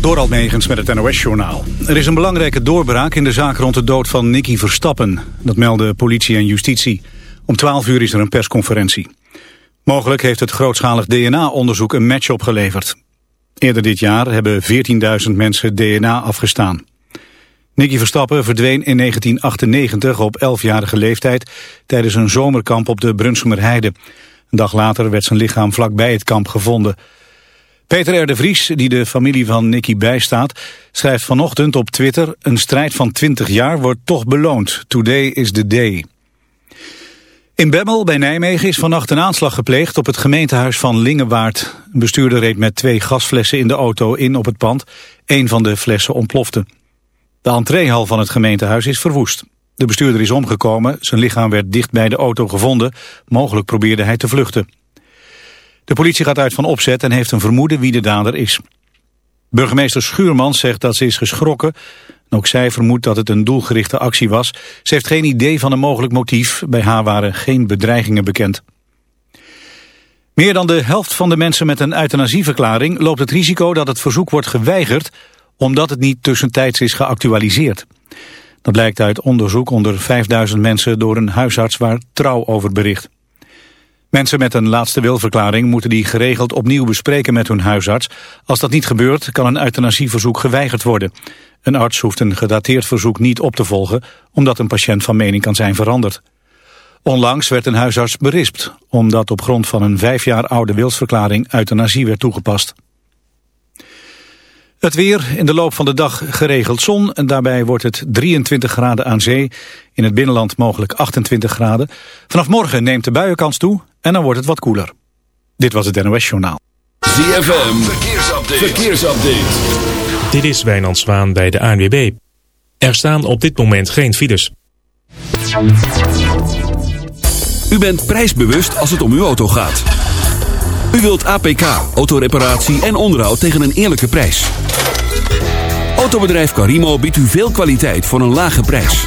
Door Megens met het NOS-journaal. Er is een belangrijke doorbraak in de zaak rond de dood van Nicky Verstappen. Dat melden politie en justitie. Om 12 uur is er een persconferentie. Mogelijk heeft het grootschalig DNA-onderzoek een match opgeleverd. Eerder dit jaar hebben 14.000 mensen DNA afgestaan. Nicky Verstappen verdween in 1998 op 11-jarige leeftijd... tijdens een zomerkamp op de Brunsumerheide. Een dag later werd zijn lichaam vlakbij het kamp gevonden... Peter R. de Vries, die de familie van Nicky bijstaat, schrijft vanochtend op Twitter... een strijd van 20 jaar wordt toch beloond. Today is the day. In Bemmel bij Nijmegen is vannacht een aanslag gepleegd op het gemeentehuis van Lingewaard. Een bestuurder reed met twee gasflessen in de auto in op het pand. Een van de flessen ontplofte. De entreehal van het gemeentehuis is verwoest. De bestuurder is omgekomen, zijn lichaam werd dicht bij de auto gevonden. Mogelijk probeerde hij te vluchten. De politie gaat uit van opzet en heeft een vermoeden wie de dader is. Burgemeester Schuurmans zegt dat ze is geschrokken. Ook zij vermoedt dat het een doelgerichte actie was. Ze heeft geen idee van een mogelijk motief. Bij haar waren geen bedreigingen bekend. Meer dan de helft van de mensen met een euthanasieverklaring loopt het risico dat het verzoek wordt geweigerd omdat het niet tussentijds is geactualiseerd. Dat blijkt uit onderzoek onder 5000 mensen door een huisarts waar trouw over bericht. Mensen met een laatste wilverklaring moeten die geregeld opnieuw bespreken met hun huisarts. Als dat niet gebeurt, kan een euthanasieverzoek geweigerd worden. Een arts hoeft een gedateerd verzoek niet op te volgen, omdat een patiënt van mening kan zijn veranderd. Onlangs werd een huisarts berispt, omdat op grond van een vijf jaar oude wilsverklaring euthanasie werd toegepast. Het weer, in de loop van de dag geregeld zon en daarbij wordt het 23 graden aan zee. In het binnenland mogelijk 28 graden. Vanaf morgen neemt de buienkans toe en dan wordt het wat koeler. Dit was het NOS Journaal. ZFM, verkeersupdate. verkeersupdate. Dit is Wijnand Zwaan bij de ANWB. Er staan op dit moment geen files. U bent prijsbewust als het om uw auto gaat. U wilt APK, autoreparatie en onderhoud tegen een eerlijke prijs. Autobedrijf Carimo biedt u veel kwaliteit voor een lage prijs.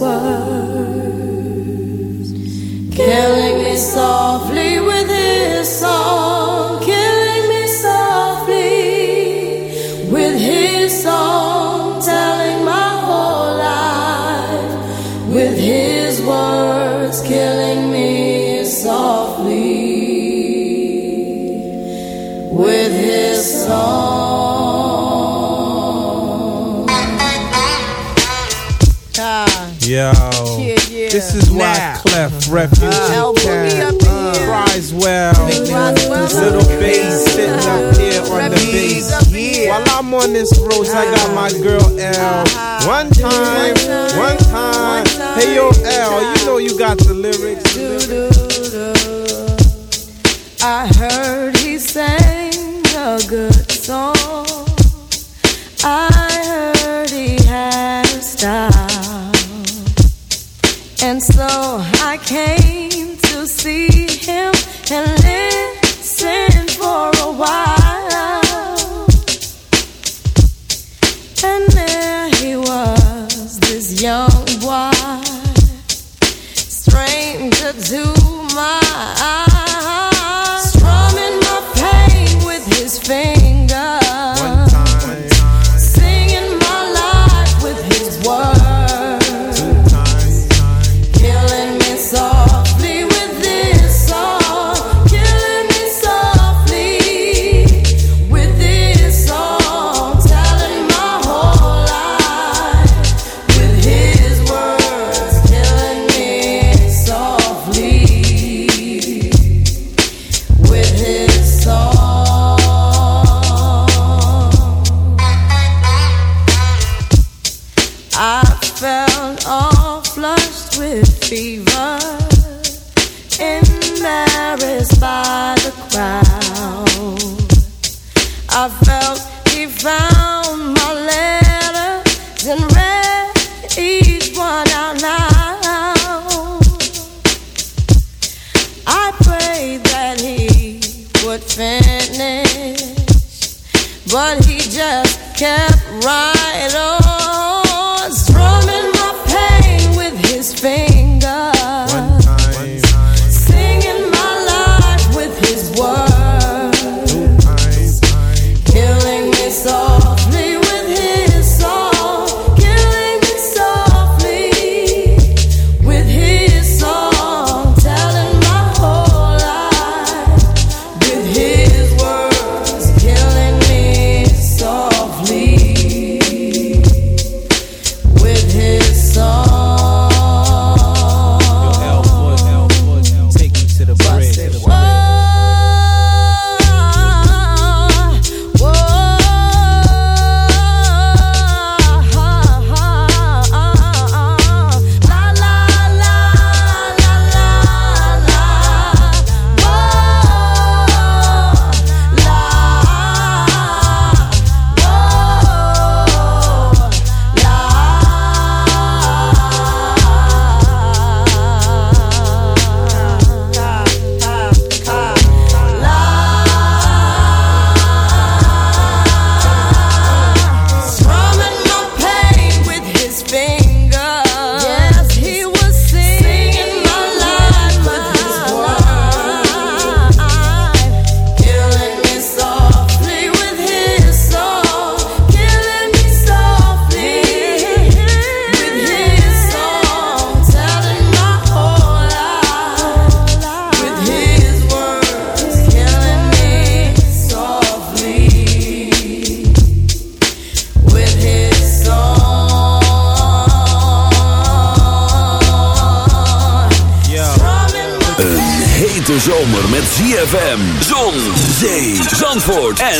world. Fly Clef, uh-huh. Refuge uh, Town, Risewell, Little Bass sitting up uh-huh. here on the bass. While I'm on this road, I got my uh-huh. girl L. One time, one time, hey yo L, you know you got the lyrics. I heard he sang a good okay.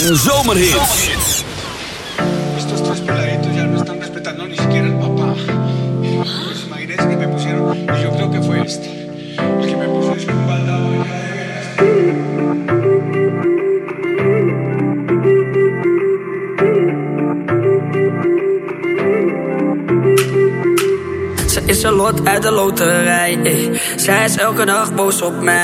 en zomerhits. Estos tres peladitos ya no están respetando ni siquiera el papá. Los imagínense que me pusieron, y yo creo que fue este, el que me puso es un baldado Ze is een lot uit de loterij, ey. Zij is elke dag boos op mij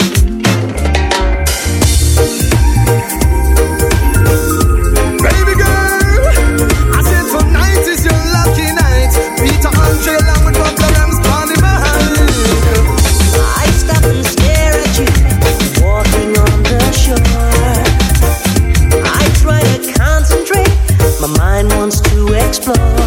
explore.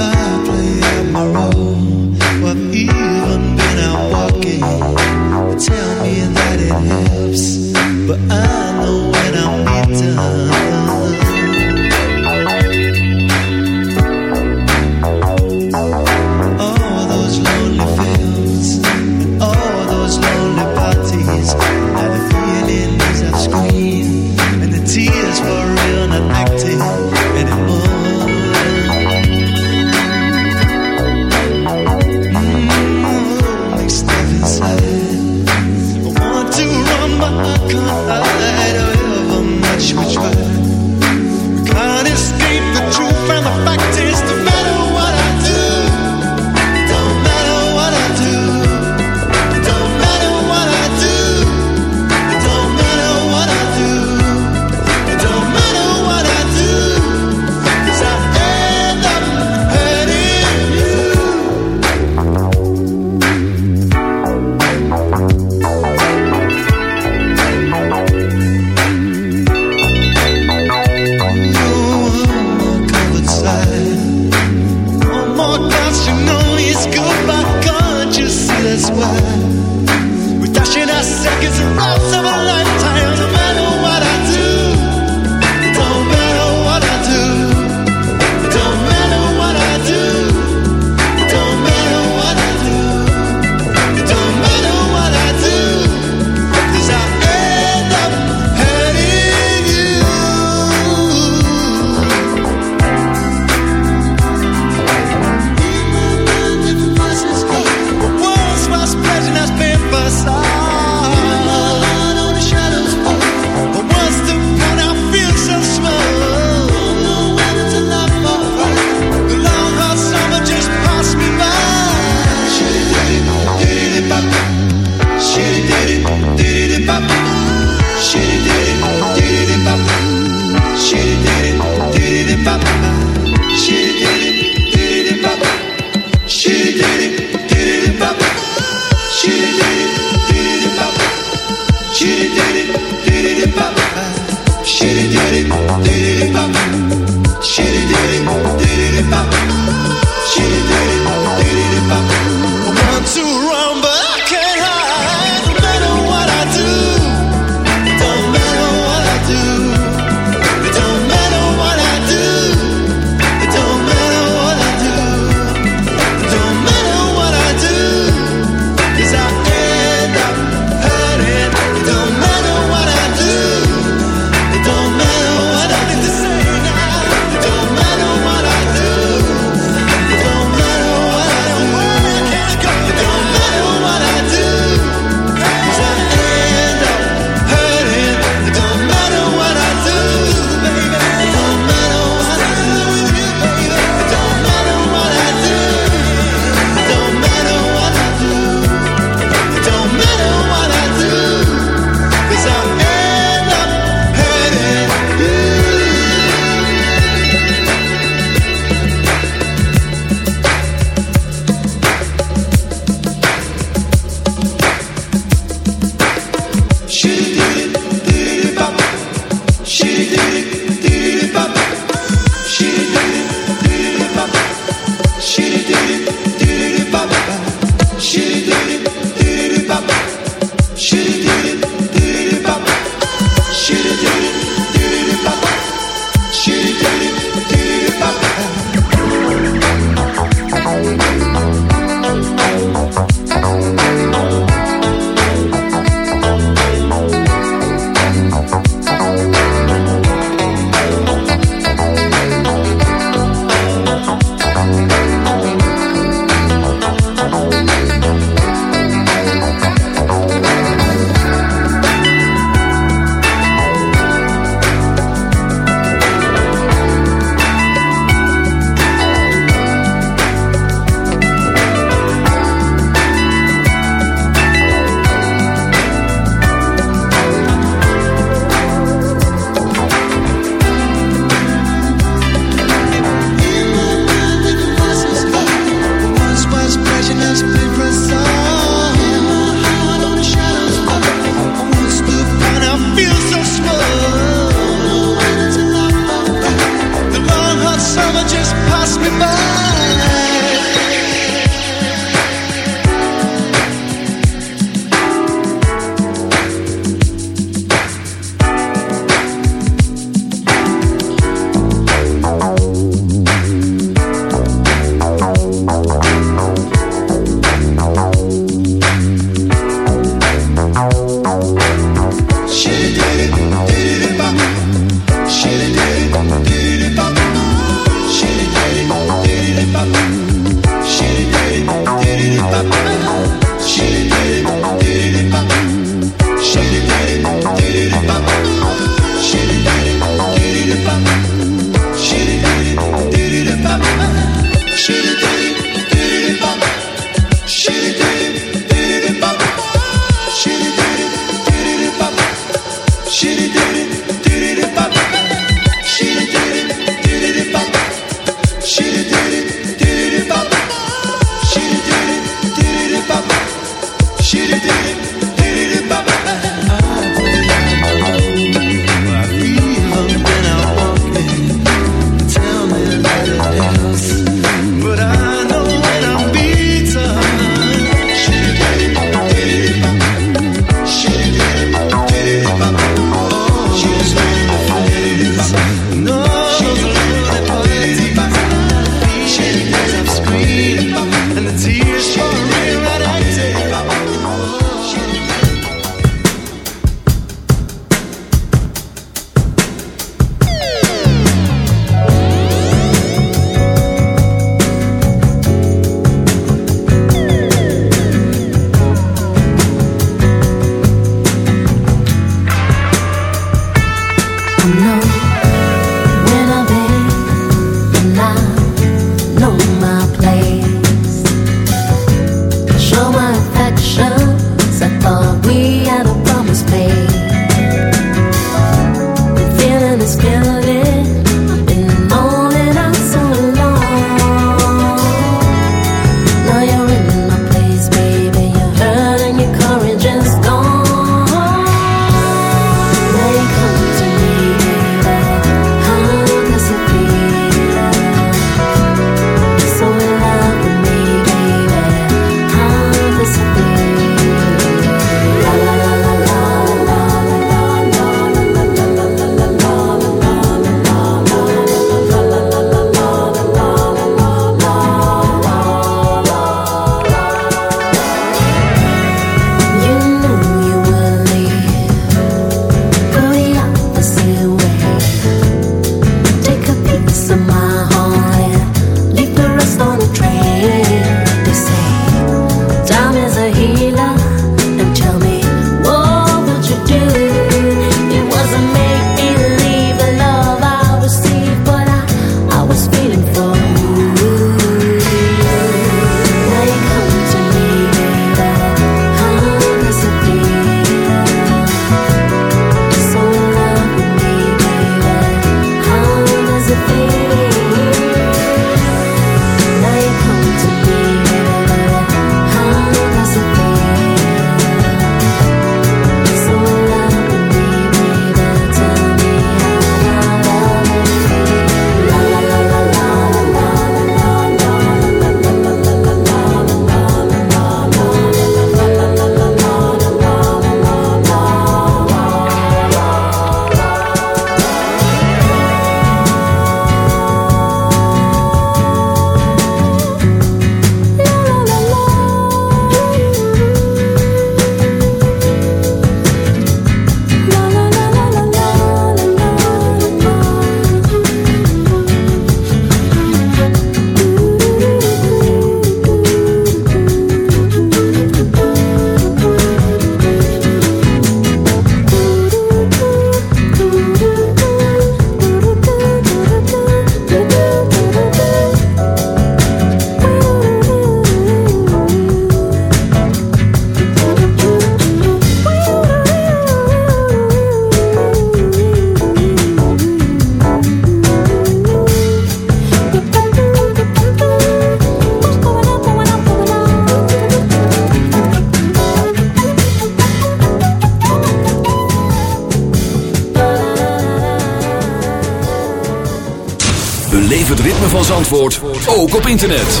Ook op internet.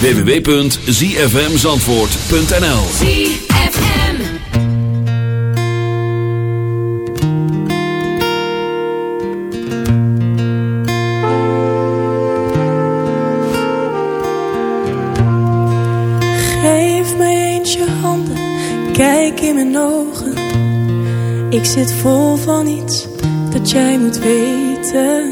www.zfmzandvoort.nl ZFM. Geef mij eens je handen, kijk in mijn ogen. Ik zit vol van iets dat jij moet weten.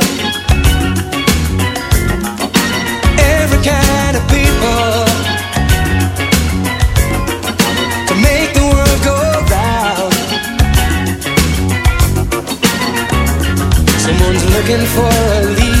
to make the world go round. Someone's looking for a lead.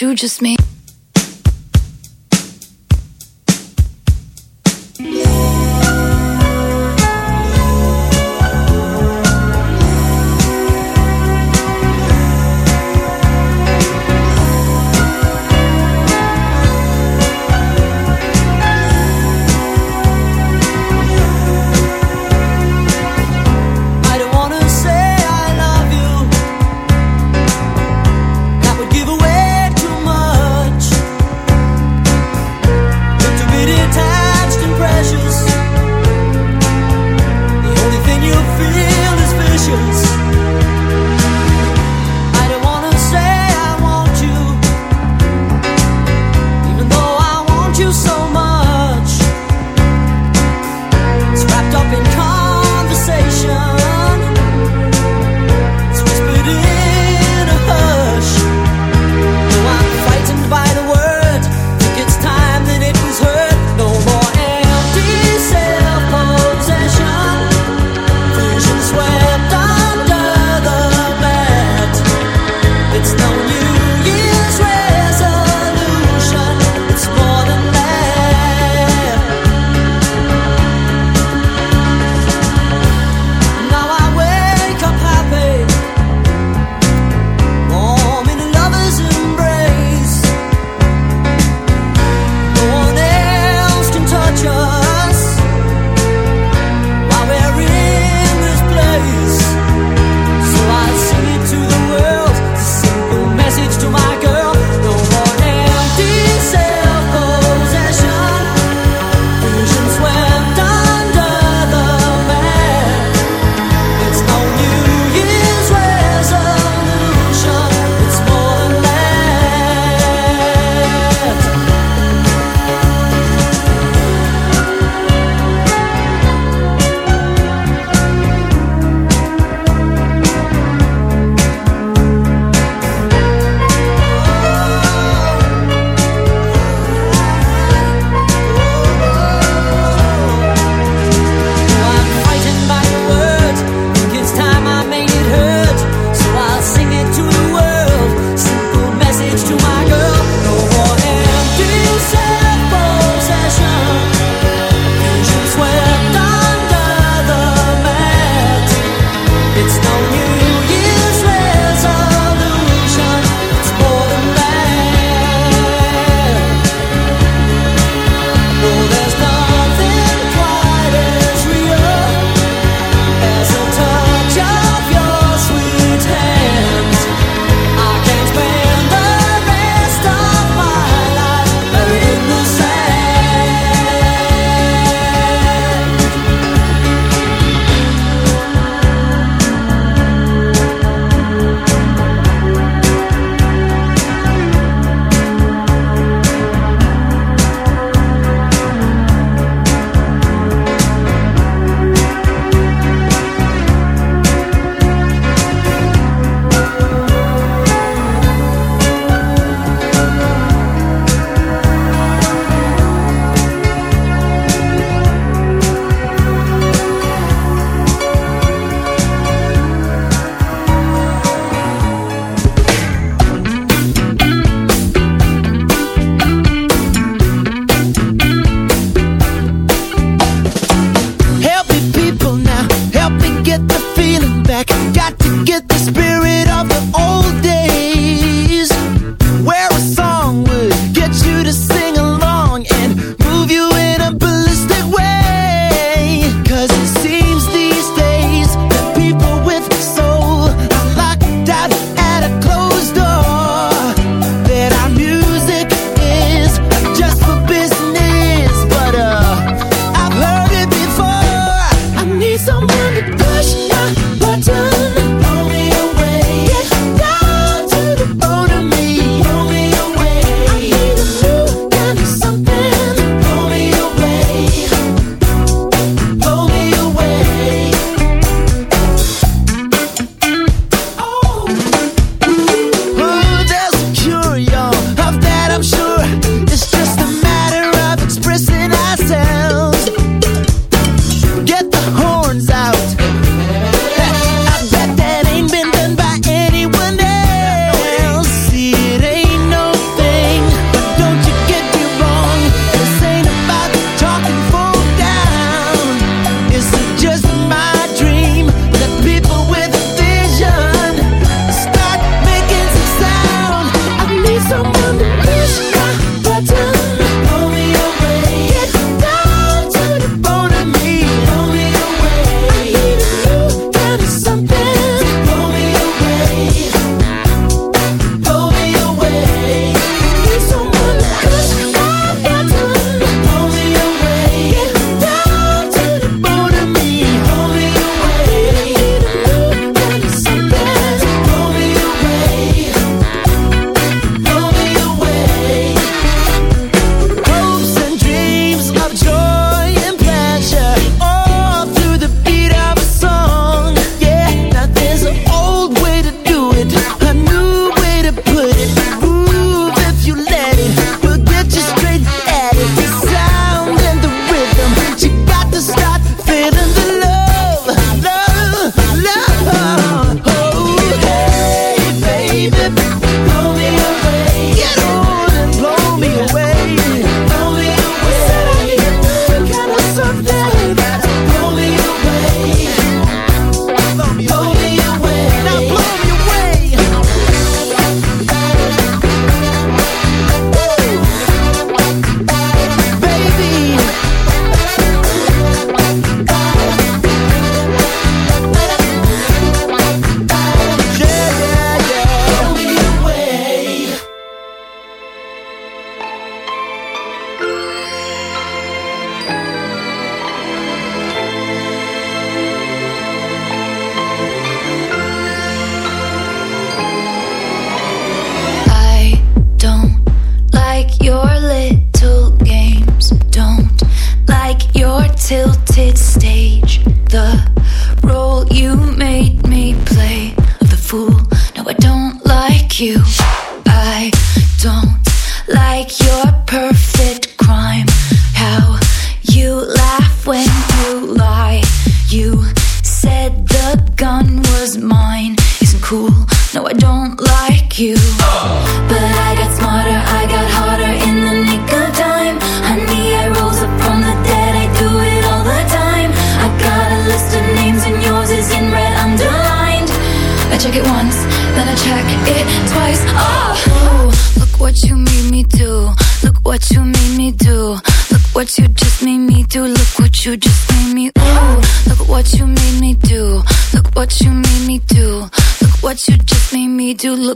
you just made. you.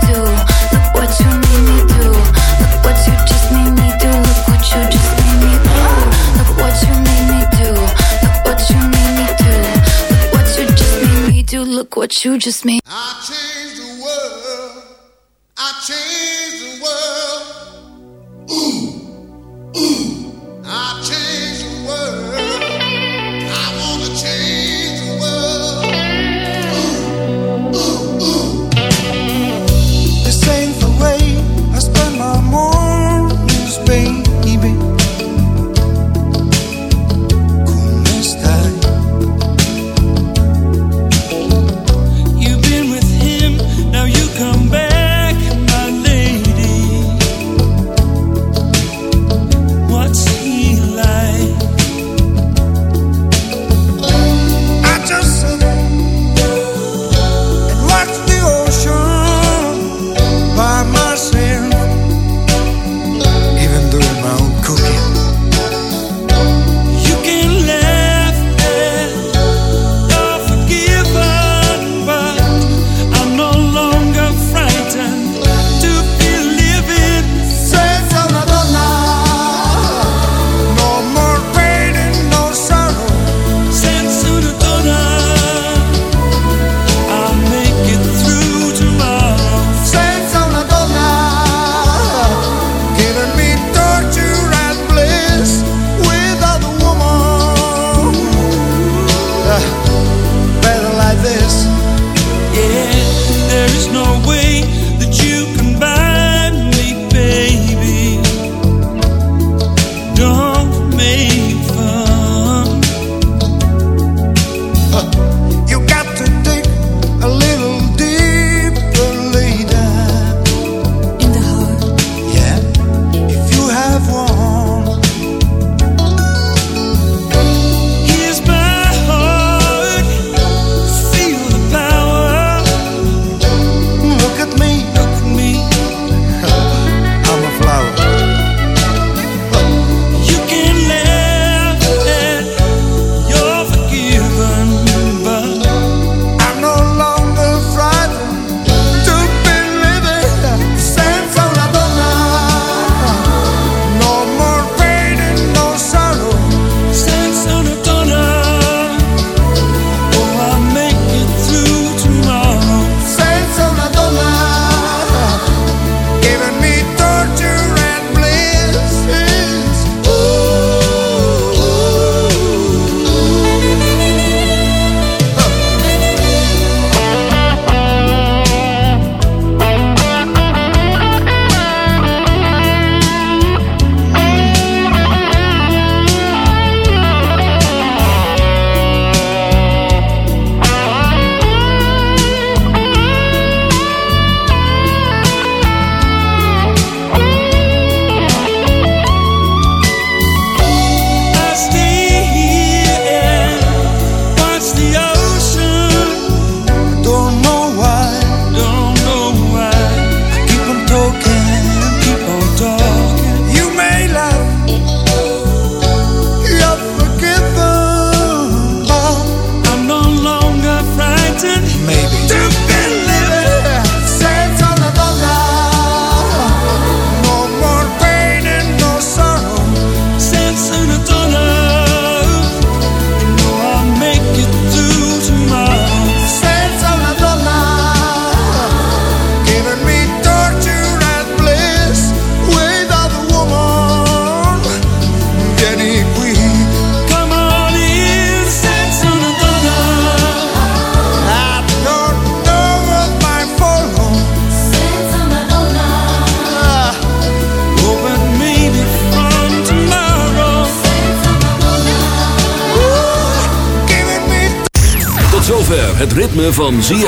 do. you just made.